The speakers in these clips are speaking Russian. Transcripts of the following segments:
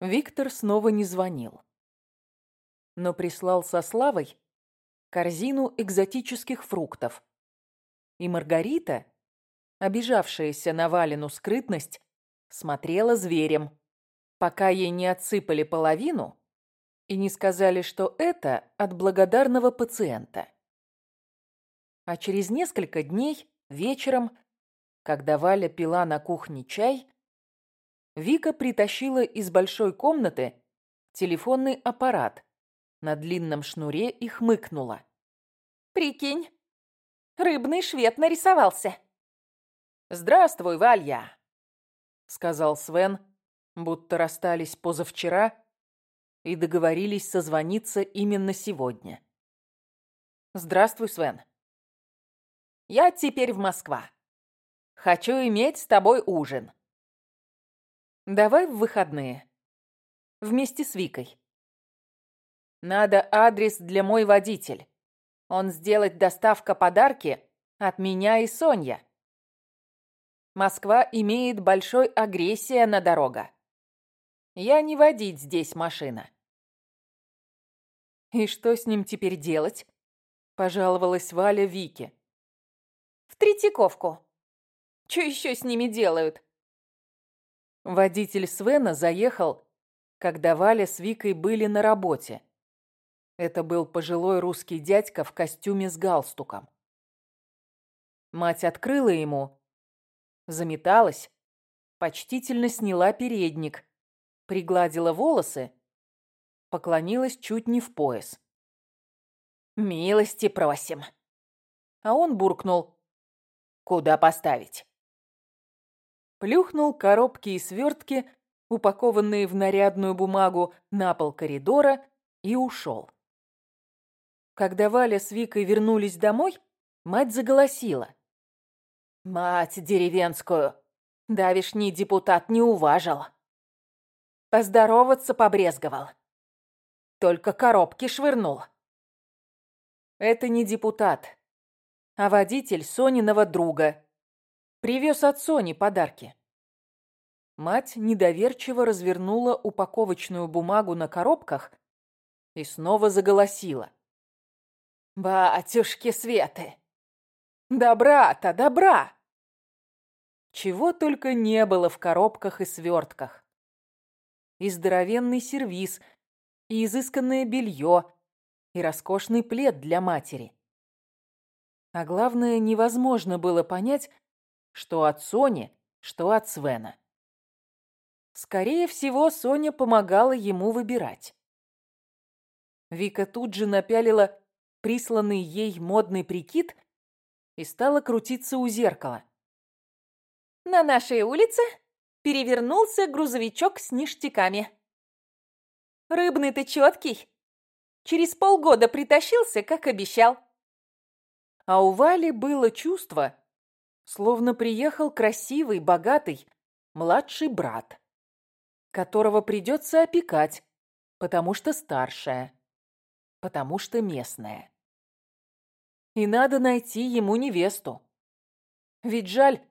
Виктор снова не звонил, но прислал со Славой корзину экзотических фруктов. И Маргарита, обижавшаяся на Валину скрытность, смотрела зверем, пока ей не отсыпали половину и не сказали, что это от благодарного пациента. А через несколько дней, вечером, когда Валя пила на кухне чай, Вика притащила из большой комнаты телефонный аппарат на длинном шнуре и хмыкнула. «Прикинь, рыбный швед нарисовался!» «Здравствуй, Валья!» — сказал Свен, будто расстались позавчера и договорились созвониться именно сегодня. «Здравствуй, Свен. Я теперь в Москва. Хочу иметь с тобой ужин. Давай в выходные. Вместе с Викой. Надо адрес для мой водитель. Он сделает доставка подарки от меня и Соня. Москва имеет большой агрессия на дорога. Я не водить здесь машина. И что с ним теперь делать? Пожаловалась Валя Вике. В Третьяковку. Что еще с ними делают? Водитель Свена заехал, когда Валя с Викой были на работе. Это был пожилой русский дядька в костюме с галстуком. Мать открыла ему, заметалась, почтительно сняла передник, пригладила волосы, поклонилась чуть не в пояс. «Милости просим!» А он буркнул. «Куда поставить?» Плюхнул коробки и свертки, упакованные в нарядную бумагу, на пол коридора и ушел. Когда Валя с Викой вернулись домой, мать заголосила. «Мать деревенскую! Давишний депутат не уважил!» Поздороваться побрезговал. Только коробки швырнул. Это не депутат, а водитель Сониного друга. Привез от Сони подарки. Мать недоверчиво развернула упаковочную бумагу на коробках и снова заголосила. «Батюшки Светы! Добра-то, добра!» Чего только не было в коробках и свертках и здоровенный сервиз, и изысканное белье, и роскошный плед для матери. А главное, невозможно было понять, что от Сони, что от Свена. Скорее всего, Соня помогала ему выбирать. Вика тут же напялила присланный ей модный прикид и стала крутиться у зеркала. «На нашей улице перевернулся грузовичок с ништяками. «Рыбный ты четкий. Через полгода притащился, как обещал». А у Вали было чувство, словно приехал красивый, богатый, младший брат, которого придется опекать, потому что старшая, потому что местная. И надо найти ему невесту. Ведь жаль,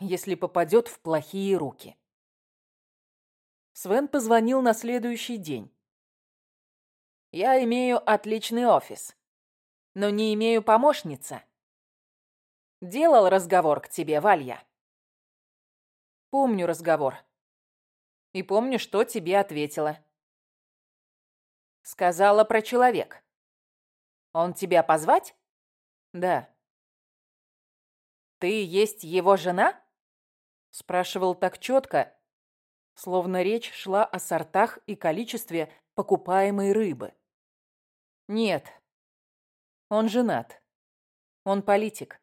если попадет в плохие руки. Свен позвонил на следующий день. «Я имею отличный офис, но не имею помощницы. Делал разговор к тебе, Валья?» «Помню разговор. И помню, что тебе ответила». «Сказала про человек. Он тебя позвать?» «Да». «Ты есть его жена?» Спрашивал так четко, словно речь шла о сортах и количестве покупаемой рыбы. Нет, он женат. Он политик.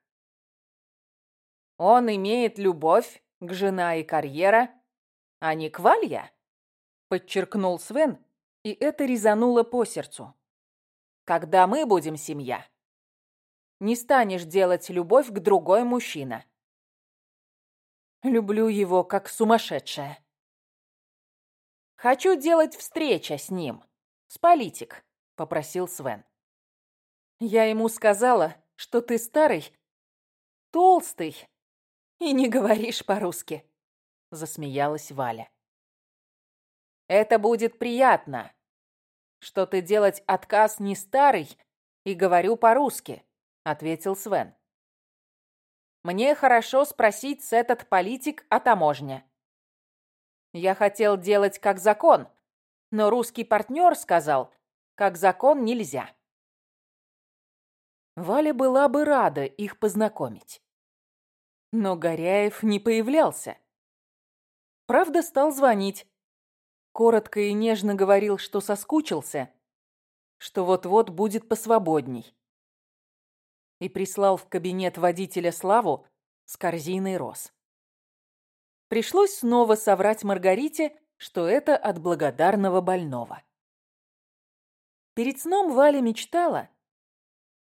Он имеет любовь к жена и карьера, а не к Валья, подчеркнул Свен, и это резануло по сердцу. Когда мы будем семья, не станешь делать любовь к другой мужчине. Люблю его как сумасшедшая. Хочу делать встреча с ним. С политик, попросил Свен. Я ему сказала, что ты старый, толстый и не говоришь по-русски, засмеялась Валя. Это будет приятно, что ты делать отказ не старый и говорю по-русски, ответил Свен. Мне хорошо спросить с этот политик о таможне. Я хотел делать как закон, но русский партнер сказал, как закон нельзя. Валя была бы рада их познакомить. Но Горяев не появлялся. Правда, стал звонить. Коротко и нежно говорил, что соскучился, что вот-вот будет посвободней. И прислал в кабинет водителя Славу с корзиной роз. Пришлось снова соврать Маргарите, что это от благодарного больного. Перед сном Валя мечтала,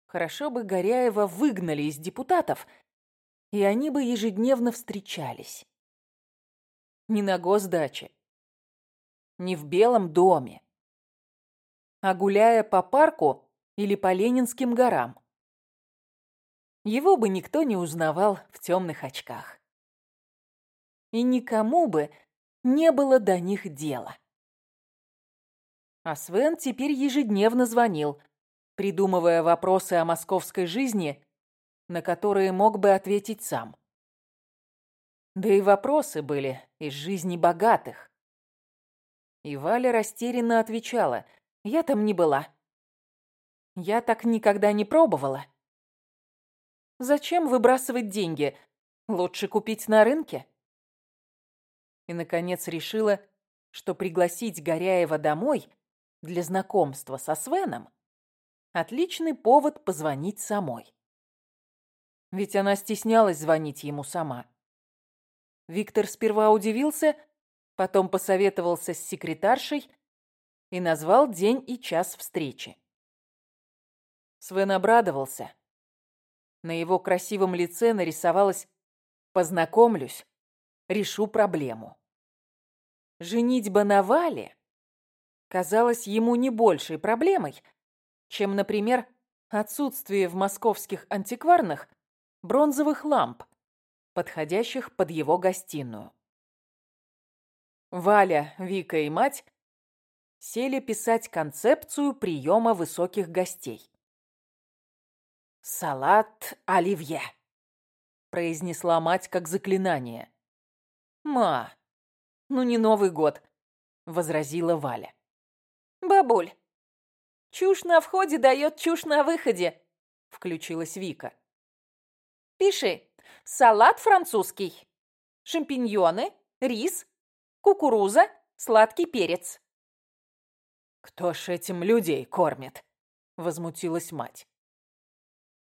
хорошо бы Горяева выгнали из депутатов, и они бы ежедневно встречались. Не на госдаче, не в Белом доме, а гуляя по парку или по Ленинским горам. Его бы никто не узнавал в темных очках. И никому бы не было до них дела. А Свен теперь ежедневно звонил, придумывая вопросы о московской жизни, на которые мог бы ответить сам. Да и вопросы были из жизни богатых. И Валя растерянно отвечала, «Я там не была. Я так никогда не пробовала. Зачем выбрасывать деньги? Лучше купить на рынке?» И, наконец, решила, что пригласить Горяева домой – для знакомства со Свеном отличный повод позвонить самой. Ведь она стеснялась звонить ему сама. Виктор сперва удивился, потом посоветовался с секретаршей и назвал день и час встречи. Свен обрадовался. На его красивом лице нарисовалось «познакомлюсь, решу проблему». Женитьба на Вале казалось ему не большей проблемой, чем, например, отсутствие в московских антикварных бронзовых ламп, подходящих под его гостиную. Валя, Вика и мать сели писать концепцию приема высоких гостей. «Салат оливье», — произнесла мать как заклинание. «Ма, ну не Новый год», — возразила Валя. «Бабуль, чушь на входе дает чушь на выходе», — включилась Вика. «Пиши. Салат французский. Шампиньоны, рис, кукуруза, сладкий перец». «Кто ж этим людей кормит?» — возмутилась мать.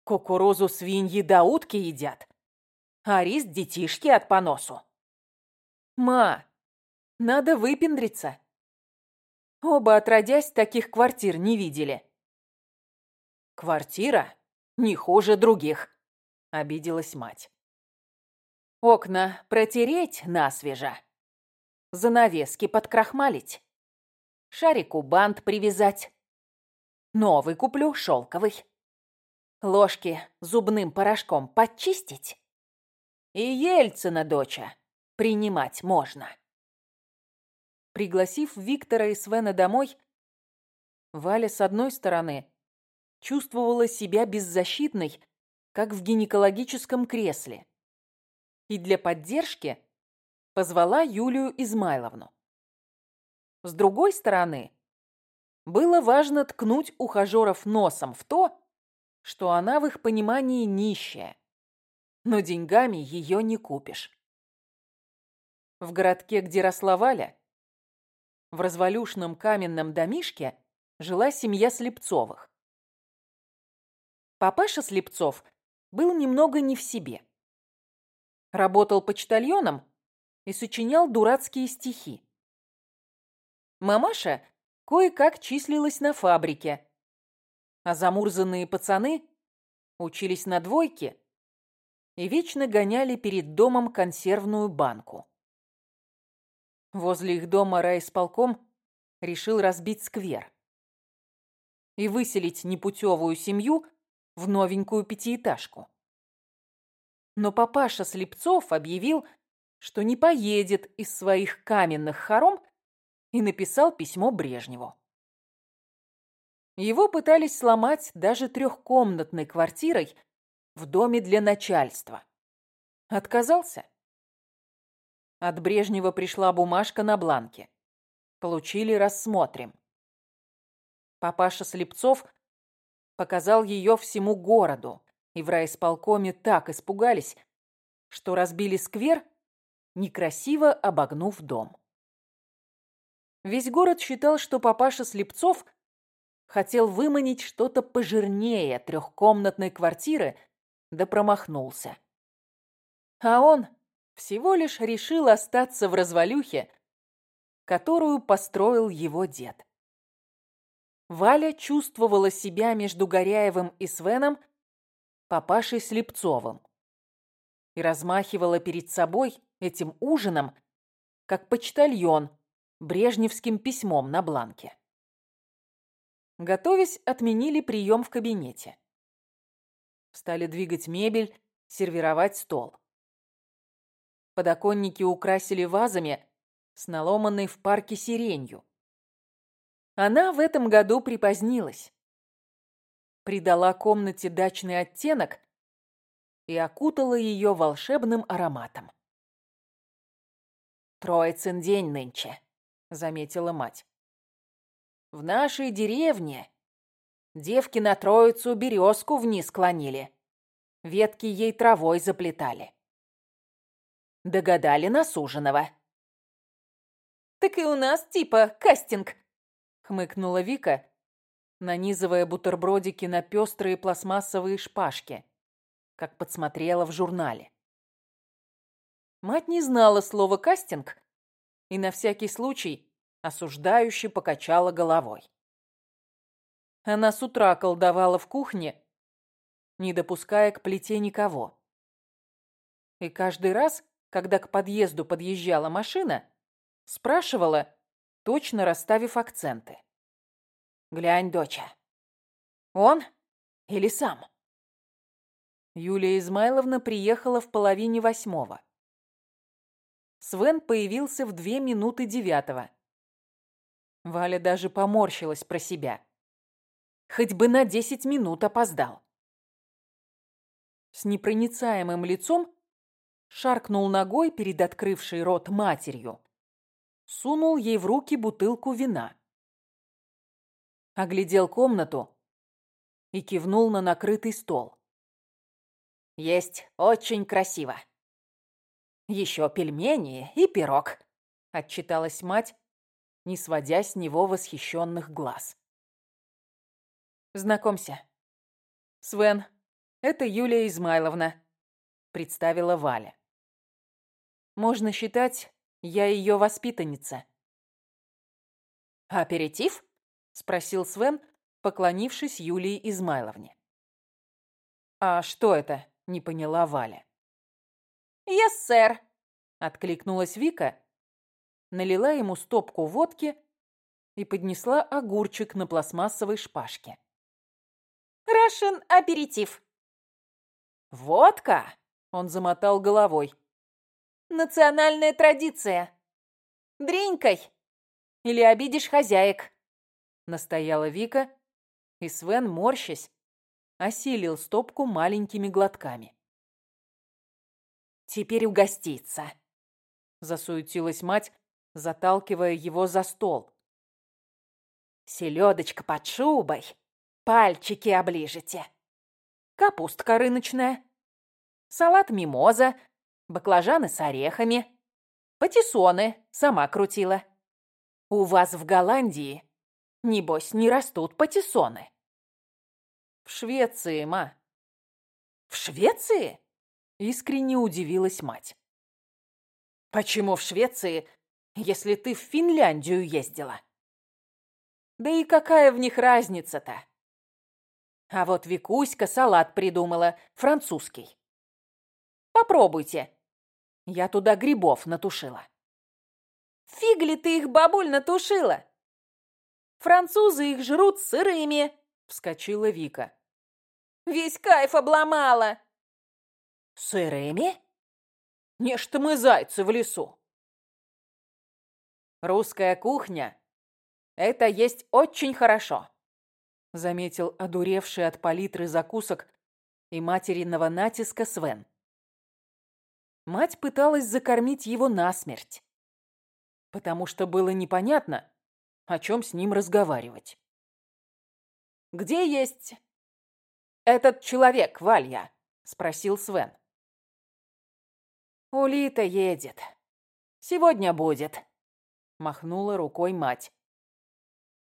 «Кукурузу свиньи да утки едят, а рис детишки от поносу». «Ма, надо выпендриться. Оба, отродясь, таких квартир не видели. «Квартира не хуже других», — обиделась мать. «Окна протереть насвежа, занавески подкрахмалить, шарику бант привязать, новый куплю шелковый, ложки зубным порошком подчистить, и Ельцина, доча, принимать можно». Пригласив Виктора и Свена домой, Валя, с одной стороны, чувствовала себя беззащитной, как в гинекологическом кресле, и для поддержки позвала Юлию Измайловну. С другой стороны, было важно ткнуть ухажеров носом в то, что она в их понимании нищая, но деньгами ее не купишь. В городке, где росла Валя, в развалюшном каменном домишке жила семья Слепцовых. Папаша Слепцов был немного не в себе. Работал почтальоном и сочинял дурацкие стихи. Мамаша кое-как числилась на фабрике, а замурзанные пацаны учились на двойке и вечно гоняли перед домом консервную банку. Возле их дома райисполком решил разбить сквер и выселить непутевую семью в новенькую пятиэтажку. Но папаша Слепцов объявил, что не поедет из своих каменных хором и написал письмо Брежневу. Его пытались сломать даже трехкомнатной квартирой в доме для начальства. Отказался. От Брежнева пришла бумажка на бланке. Получили «Рассмотрим». Папаша Слепцов показал ее всему городу, и в райисполкоме так испугались, что разбили сквер, некрасиво обогнув дом. Весь город считал, что папаша Слепцов хотел выманить что-то пожирнее трехкомнатной квартиры, да промахнулся. А он всего лишь решил остаться в развалюхе, которую построил его дед. Валя чувствовала себя между Горяевым и Свеном папашей Слепцовым и размахивала перед собой этим ужином, как почтальон брежневским письмом на бланке. Готовясь, отменили прием в кабинете. Стали двигать мебель, сервировать стол. Подоконники украсили вазами с наломанной в парке сиренью. Она в этом году припозднилась. Придала комнате дачный оттенок и окутала ее волшебным ароматом. «Троицын день нынче», — заметила мать. «В нашей деревне девки на троицу березку вниз клонили, ветки ей травой заплетали. Догадали на суженого». «Так и у нас типа кастинг», — хмыкнула Вика, нанизывая бутербродики на пестрые пластмассовые шпажки, как подсмотрела в журнале. Мать не знала слова «кастинг» и на всякий случай осуждающе покачала головой. Она с утра колдовала в кухне, не допуская к плите никого. И каждый раз, когда к подъезду подъезжала машина, спрашивала, точно расставив акценты. «Глянь, доча, он или сам?» Юлия Измайловна приехала в половине восьмого. Свен появился в две минуты девятого. Валя даже поморщилась про себя. Хоть бы на десять минут опоздал. С непроницаемым лицом шаркнул ногой перед открывшей рот матерью сунул ей в руки бутылку вина. Оглядел комнату и кивнул на накрытый стол. «Есть очень красиво. Еще пельмени и пирог», — отчиталась мать, не сводя с него восхищенных глаз. «Знакомься. Свен, это Юлия Измайловна», — представила Валя. «Можно считать, я ее воспитанница». «Аперитив?» — спросил Свен, поклонившись Юлии Измайловне. «А что это?» — не поняла Валя. «Yes, сэр», — откликнулась Вика, налила ему стопку водки и поднесла огурчик на пластмассовой шпажке. «Рашен аперитив». «Водка?» — он замотал головой. Национальная традиция. Дренькой. Или обидишь хозяек. Настояла Вика, и Свен, морщась, осилил стопку маленькими глотками. «Теперь угоститься», — засуетилась мать, заталкивая его за стол. «Селедочка под шубой, пальчики оближете. Капустка рыночная, салат мимоза баклажаны с орехами, патиссоны сама крутила. У вас в Голландии, небось, не растут патиссоны. В Швеции, ма. В Швеции? Искренне удивилась мать. Почему в Швеции, если ты в Финляндию ездила? Да и какая в них разница-то? А вот Викуська салат придумала, французский. Попробуйте. Я туда грибов натушила. Фиг ли ты их, бабуль, натушила? Французы их жрут сырыми, вскочила Вика. Весь кайф обломала. Сырыми? Не что мы зайцы в лесу. Русская кухня — это есть очень хорошо, заметил одуревший от палитры закусок и материного натиска Свен. Мать пыталась закормить его насмерть, потому что было непонятно, о чем с ним разговаривать. «Где есть этот человек, Валья?» — спросил Свен. «Улита едет. Сегодня будет», — махнула рукой мать.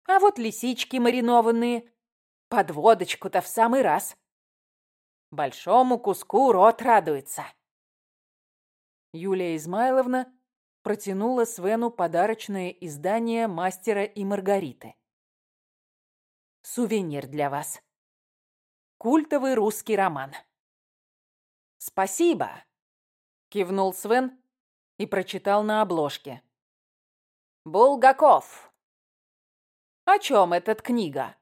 «А вот лисички маринованные. Под водочку-то в самый раз. Большому куску рот радуется». Юлия Измайловна протянула Свену подарочное издание «Мастера и Маргариты». «Сувенир для вас. Культовый русский роман». «Спасибо», — кивнул Свен и прочитал на обложке. «Булгаков». «О чем эта книга?»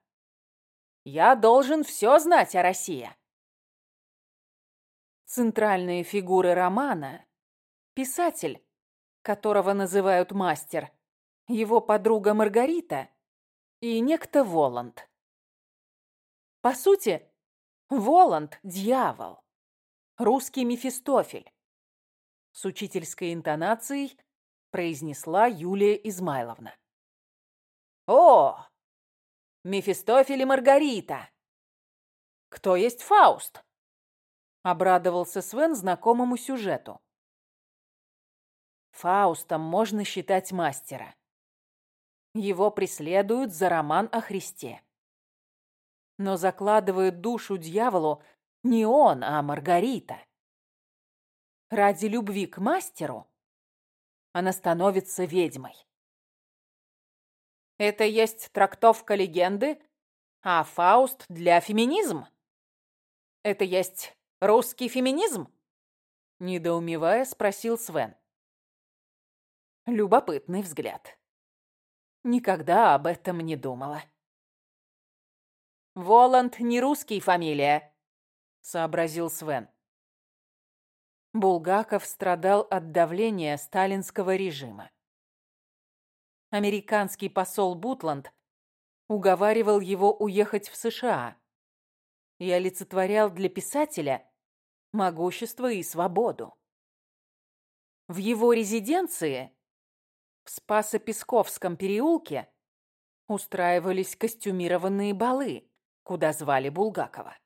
«Я должен все знать о России». Центральные фигуры романа — писатель, которого называют мастер, его подруга Маргарита и некто Воланд. По сути, Воланд — дьявол, русский Мефистофель. С учительской интонацией произнесла Юлия Измайловна. «О, Мефистофель и Маргарита! Кто есть Фауст?» Обрадовался Свен знакомому сюжету. Фаустом можно считать мастера. Его преследуют за роман о Христе. Но закладывает душу дьяволу не он, а Маргарита. Ради любви к мастеру она становится ведьмой. Это есть трактовка легенды, а Фауст для феминизм? Это есть русский феминизм? Недоумевая, спросил Свен. Любопытный взгляд. Никогда об этом не думала. «Воланд не русский фамилия», — сообразил Свен. Булгаков страдал от давления сталинского режима. Американский посол Бутланд уговаривал его уехать в США и олицетворял для писателя могущество и свободу. В его резиденции в Спасо-Песковском переулке устраивались костюмированные балы, куда звали Булгакова.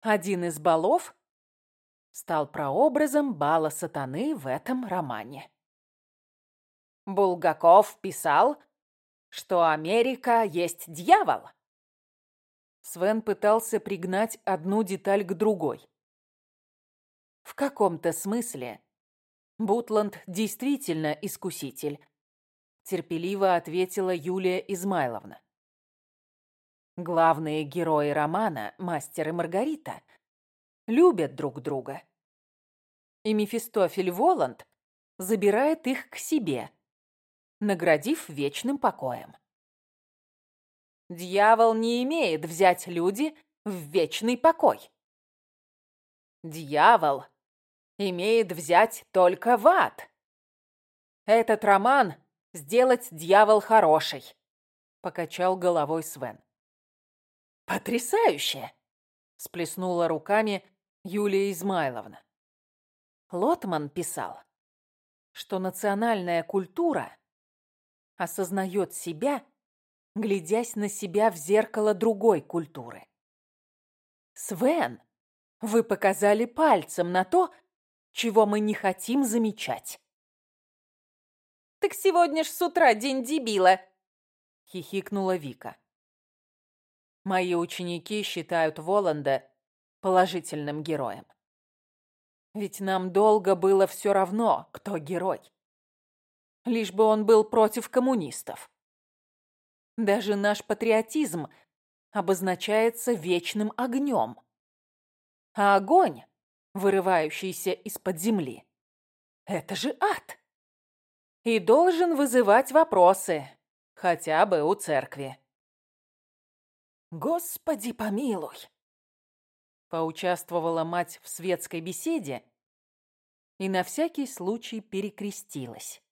Один из балов стал прообразом бала сатаны в этом романе. Булгаков писал, что Америка есть дьявол. Свен пытался пригнать одну деталь к другой. В каком-то смысле Бутланд действительно искуситель, терпеливо ответила Юлия Измайловна. Главные герои романа, мастер и Маргарита, любят друг друга. И Мефистофель Воланд забирает их к себе, наградив вечным покоем. Дьявол не имеет взять люди в вечный покой. Дьявол имеет взять только в ад. Этот роман сделать дьявол хороший, покачал головой Свен. Потрясающе! сплеснула руками Юлия Измайловна. Лотман писал, что национальная культура осознает себя, глядясь на себя в зеркало другой культуры. Свен, вы показали пальцем на то, чего мы не хотим замечать. «Так сегодня ж с утра день дебила!» — хихикнула Вика. Мои ученики считают Воланда положительным героем. Ведь нам долго было все равно, кто герой. Лишь бы он был против коммунистов. Даже наш патриотизм обозначается вечным огнем. А огонь вырывающийся из-под земли. Это же ад. И должен вызывать вопросы, хотя бы у церкви. Господи помилуй! Поучаствовала мать в светской беседе и на всякий случай перекрестилась.